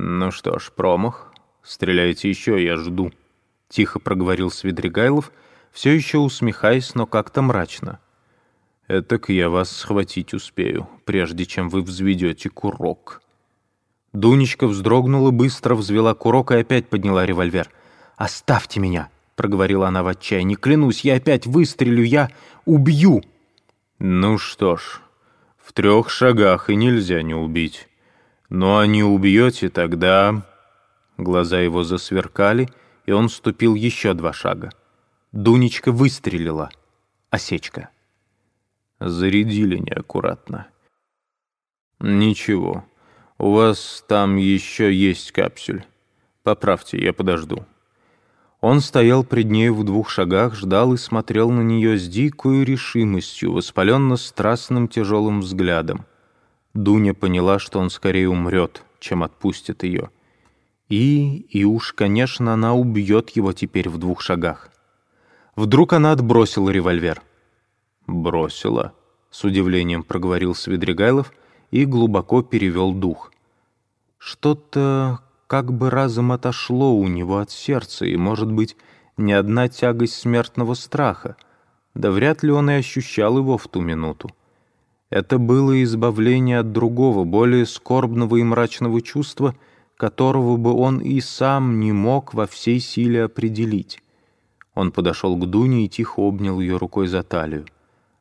«Ну что ж, промах. Стреляйте еще, я жду», — тихо проговорил Свидригайлов, все еще усмехаясь, но как-то мрачно. «Этак я вас схватить успею, прежде чем вы взведете курок». Дунечка вздрогнула, быстро взвела курок и опять подняла револьвер. «Оставьте меня!» — проговорила она в отчаянии. «Клянусь, я опять выстрелю, я убью!» «Ну что ж, в трех шагах и нельзя не убить. Ну а не убьете, тогда...» Глаза его засверкали, и он ступил еще два шага. Дунечка выстрелила. Осечка. Зарядили неаккуратно. «Ничего, у вас там еще есть капсюль. Поправьте, я подожду». Он стоял пред ней в двух шагах, ждал и смотрел на нее с дикой решимостью, воспаленно-страстным тяжелым взглядом. Дуня поняла, что он скорее умрет, чем отпустит ее. И, и уж, конечно, она убьет его теперь в двух шагах. Вдруг она отбросила револьвер. «Бросила», — с удивлением проговорил Свидригайлов и глубоко перевел дух. Что-то как бы разом отошло у него от сердца, и, может быть, не одна тягость смертного страха, да вряд ли он и ощущал его в ту минуту. Это было избавление от другого, более скорбного и мрачного чувства, которого бы он и сам не мог во всей силе определить. Он подошел к Дуне и тихо обнял ее рукой за талию.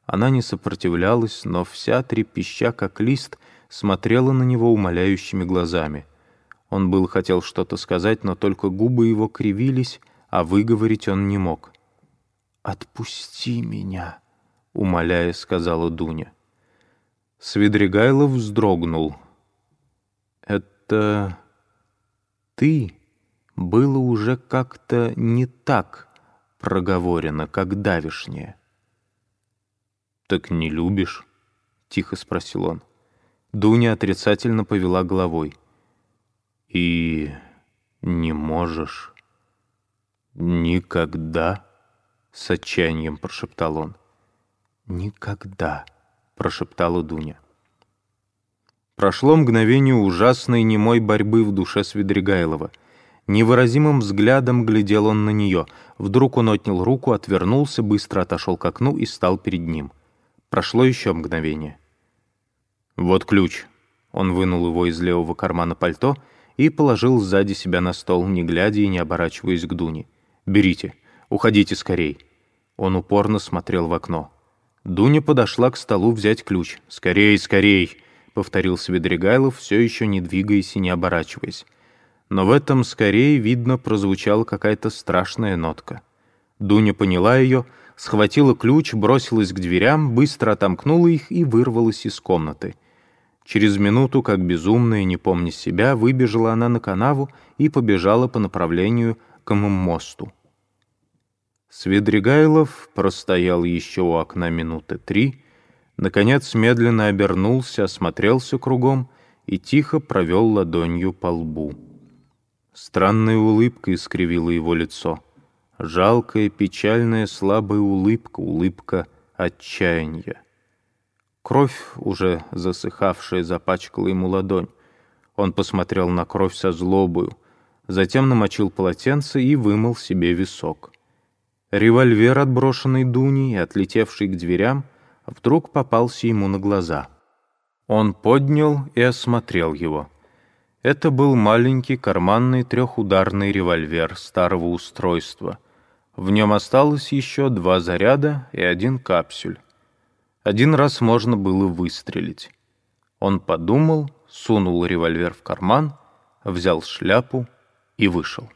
Она не сопротивлялась, но вся трепеща, как лист, смотрела на него умоляющими глазами — он был хотел что-то сказать, но только губы его кривились, а выговорить он не мог. «Отпусти меня», — умоляя, сказала Дуня. Свидригайлов вздрогнул. «Это ты было уже как-то не так проговорено, как давишнее». «Так не любишь?» — тихо спросил он. Дуня отрицательно повела головой. И не можешь никогда, с отчаянием прошептал он. Никогда, прошептала Дуня. Прошло мгновение ужасной немой борьбы в душе Свидригайлова. Невыразимым взглядом глядел он на нее. Вдруг он отнял руку, отвернулся, быстро отошел к окну и стал перед ним. Прошло еще мгновение. «Вот ключ». Он вынул его из левого кармана пальто и положил сзади себя на стол, не глядя и не оборачиваясь к Дуне. «Берите, уходите скорей». Он упорно смотрел в окно. Дуня подошла к столу взять ключ. «Скорей, скорей!» — повторил Свидригайлов, все еще не двигаясь и не оборачиваясь. Но в этом скорее, видно, прозвучала какая-то страшная нотка. Дуня поняла ее, схватила ключ, бросилась к дверям, быстро отомкнула их и вырвалась из комнаты — Через минуту, как безумная, не помня себя, выбежала она на канаву и побежала по направлению к мосту. Свидригайлов простоял еще у окна минуты три, наконец медленно обернулся, осмотрелся кругом и тихо провел ладонью по лбу. Странная улыбка искривила его лицо. Жалкая, печальная, слабая улыбка, улыбка отчаяния. Кровь, уже засыхавшая, запачкала ему ладонь. Он посмотрел на кровь со злобою, затем намочил полотенце и вымыл себе висок. Револьвер, отброшенный Дуней и отлетевший к дверям, вдруг попался ему на глаза. Он поднял и осмотрел его. Это был маленький карманный трехударный револьвер старого устройства. В нем осталось еще два заряда и один капсюль. Один раз можно было выстрелить. Он подумал, сунул револьвер в карман, взял шляпу и вышел.